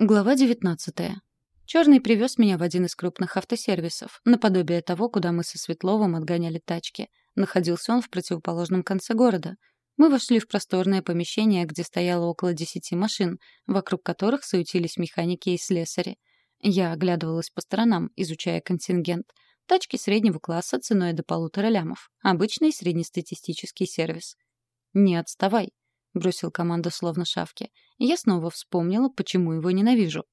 Глава 19. Черный привез меня в один из крупных автосервисов, наподобие того, куда мы со Светловым отгоняли тачки. Находился он в противоположном конце города. Мы вошли в просторное помещение, где стояло около десяти машин, вокруг которых суетились механики и слесари. Я оглядывалась по сторонам, изучая контингент. Тачки среднего класса ценой до полутора лямов. Обычный среднестатистический сервис. «Не отставай», — бросил команду словно шавки. Я снова вспомнила, почему его ненавижу.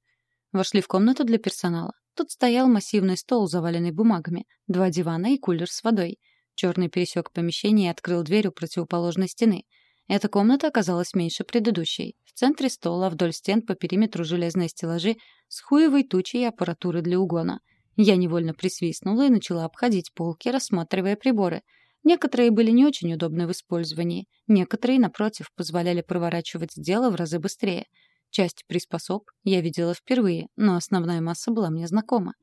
Вошли в комнату для персонала. Тут стоял массивный стол, заваленный бумагами, два дивана и кулер с водой. Черный пересек помещение и открыл дверь у противоположной стены. Эта комната оказалась меньше предыдущей. В центре стола вдоль стен по периметру железные стеллажи с хуевой тучей аппаратуры для угона. Я невольно присвистнула и начала обходить полки, рассматривая приборы — Некоторые были не очень удобны в использовании, некоторые, напротив, позволяли проворачивать дело в разы быстрее. Часть приспособ я видела впервые, но основная масса была мне знакома.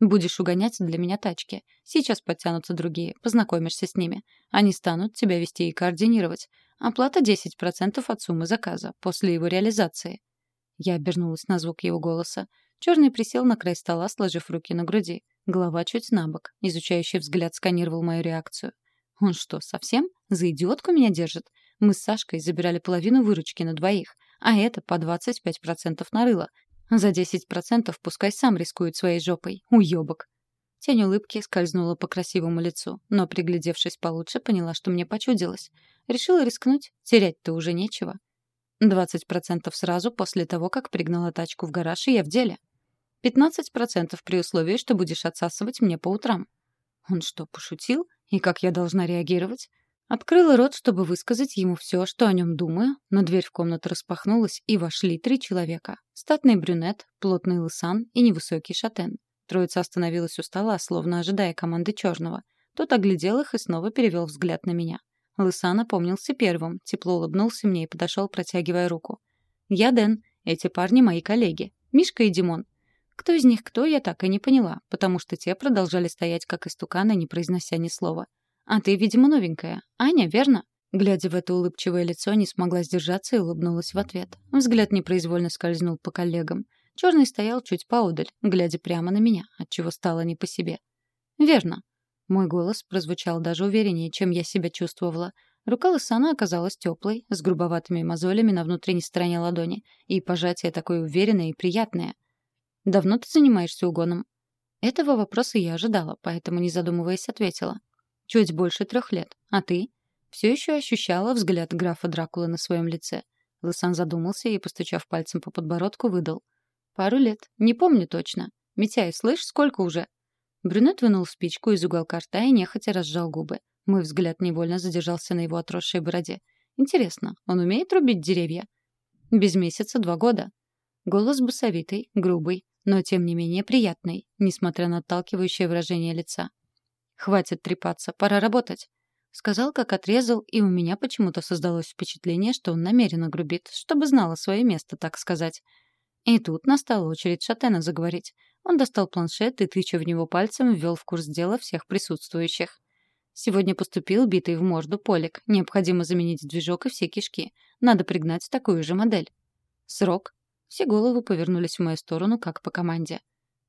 Будешь угонять для меня тачки. Сейчас подтянутся другие, познакомишься с ними. Они станут тебя вести и координировать. Оплата 10% от суммы заказа после его реализации. Я обернулась на звук его голоса. Черный присел на край стола, сложив руки на груди. Голова чуть набок. Изучающий взгляд сканировал мою реакцию. Он что, совсем? За идиотку меня держит? Мы с Сашкой забирали половину выручки на двоих, а это по 25% нарыло. За 10% пускай сам рискует своей жопой. Уёбок. Тень улыбки скользнула по красивому лицу, но, приглядевшись получше, поняла, что мне почудилось. Решила рискнуть, терять-то уже нечего. 20% сразу после того, как пригнала тачку в гараж, и я в деле. 15% при условии, что будешь отсасывать мне по утрам. Он что, пошутил? И как я должна реагировать? Открыла рот, чтобы высказать ему все, что о нем думаю, но дверь в комнату распахнулась, и вошли три человека. Статный брюнет, плотный лысан и невысокий шатен. Троица остановилась у стола, словно ожидая команды черного. Тот оглядел их и снова перевел взгляд на меня. Лысан напомнился первым, тепло улыбнулся мне и подошел, протягивая руку. «Я Дэн. Эти парни мои коллеги. Мишка и Димон. Кто из них кто, я так и не поняла, потому что те продолжали стоять как истуканы, не произнося ни слова. «А ты, видимо, новенькая. Аня, верно?» Глядя в это улыбчивое лицо, не смогла сдержаться и улыбнулась в ответ. Взгляд непроизвольно скользнул по коллегам. Черный стоял чуть поодаль, глядя прямо на меня, отчего стало не по себе. «Верно». Мой голос прозвучал даже увереннее, чем я себя чувствовала. Рука Лысана оказалась теплой, с грубоватыми мозолями на внутренней стороне ладони, и пожатие такое уверенное и приятное — Давно ты занимаешься угоном?» Этого вопроса я ожидала, поэтому, не задумываясь, ответила. «Чуть больше трех лет. А ты?» Все еще ощущала взгляд графа Дракулы на своем лице. Лысан задумался и, постучав пальцем по подбородку, выдал. «Пару лет. Не помню точно. Митяй, слышь, сколько уже?» Брюнет вынул спичку из уголка рта и нехотя разжал губы. Мой взгляд невольно задержался на его отросшей бороде. «Интересно, он умеет рубить деревья?» «Без месяца два года». Голос басовитый, грубый, но тем не менее приятный, несмотря на отталкивающее выражение лица. «Хватит трепаться, пора работать», — сказал, как отрезал, и у меня почему-то создалось впечатление, что он намеренно грубит, чтобы знала свое место, так сказать. И тут настала очередь Шатена заговорить. Он достал планшет и, тыча в него пальцем, ввел в курс дела всех присутствующих. Сегодня поступил битый в морду полик. Необходимо заменить движок и все кишки. Надо пригнать такую же модель. Срок все головы повернулись в мою сторону, как по команде.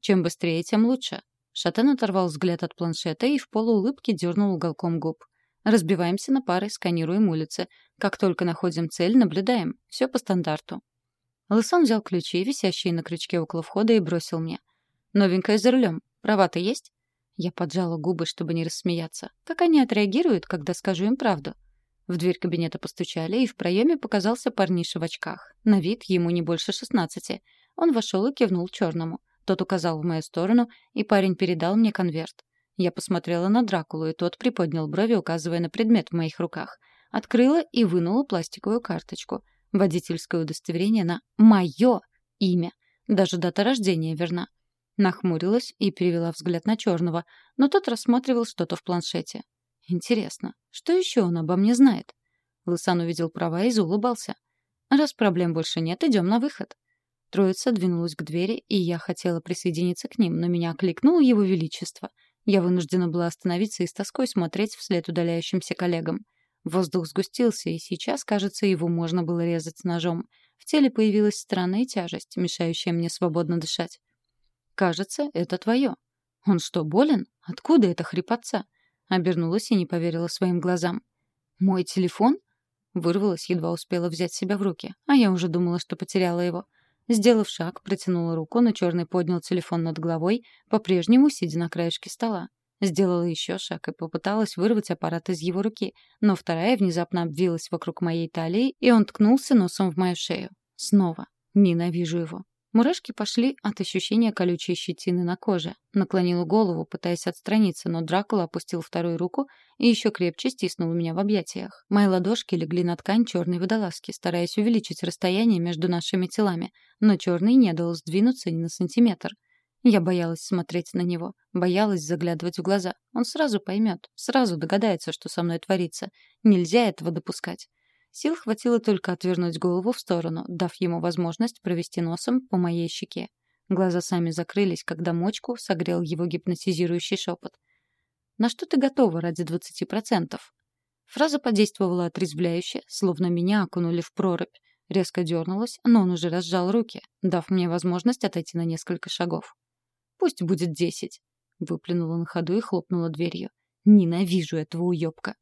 Чем быстрее, тем лучше. Шатен оторвал взгляд от планшета и в полуулыбке дернул уголком губ. Разбиваемся на пары, сканируем улицы. Как только находим цель, наблюдаем. Все по стандарту. Лысон взял ключи, висящие на крючке около входа, и бросил мне. «Новенькая за рулем. Права-то есть?» Я поджала губы, чтобы не рассмеяться. Как они отреагируют, когда скажу им правду? В дверь кабинета постучали, и в проеме показался парниша в очках. На вид ему не больше шестнадцати. Он вошел и кивнул черному. Тот указал в мою сторону, и парень передал мне конверт. Я посмотрела на Дракулу, и тот приподнял брови, указывая на предмет в моих руках. Открыла и вынула пластиковую карточку. Водительское удостоверение на «моё» имя. Даже дата рождения верна. Нахмурилась и перевела взгляд на черного, но тот рассматривал что-то в планшете. Интересно, что еще он обо мне знает? Лусан увидел права и заулыбался. Раз проблем больше нет, идем на выход. Троица двинулась к двери, и я хотела присоединиться к ним, но меня окликнуло его величество. Я вынуждена была остановиться и с тоской смотреть вслед удаляющимся коллегам. Воздух сгустился, и сейчас, кажется, его можно было резать ножом. В теле появилась странная тяжесть, мешающая мне свободно дышать. «Кажется, это твое». «Он что, болен? Откуда эта хрипотца?» Обернулась и не поверила своим глазам. «Мой телефон?» Вырвалась, едва успела взять себя в руки, а я уже думала, что потеряла его. Сделав шаг, протянула руку, но черный поднял телефон над головой, по-прежнему сидя на краешке стола. Сделала еще шаг и попыталась вырвать аппарат из его руки, но вторая внезапно обвилась вокруг моей талии, и он ткнулся носом в мою шею. Снова. Ненавижу его. Мурашки пошли от ощущения колючей щетины на коже. Наклонила голову, пытаясь отстраниться, но Дракула опустил вторую руку и еще крепче стиснул меня в объятиях. Мои ладошки легли на ткань черной водолазки, стараясь увеличить расстояние между нашими телами, но черный не дал сдвинуться ни на сантиметр. Я боялась смотреть на него, боялась заглядывать в глаза. Он сразу поймет, сразу догадается, что со мной творится. Нельзя этого допускать. Сил хватило только отвернуть голову в сторону, дав ему возможность провести носом по моей щеке. Глаза сами закрылись, когда мочку согрел его гипнотизирующий шепот. «На что ты готова ради двадцати процентов?» Фраза подействовала отрезвляюще, словно меня окунули в прорубь. Резко дернулась, но он уже разжал руки, дав мне возможность отойти на несколько шагов. Пусть будет десять. Выплюнула на ходу и хлопнула дверью. Ненавижу этого уёбка.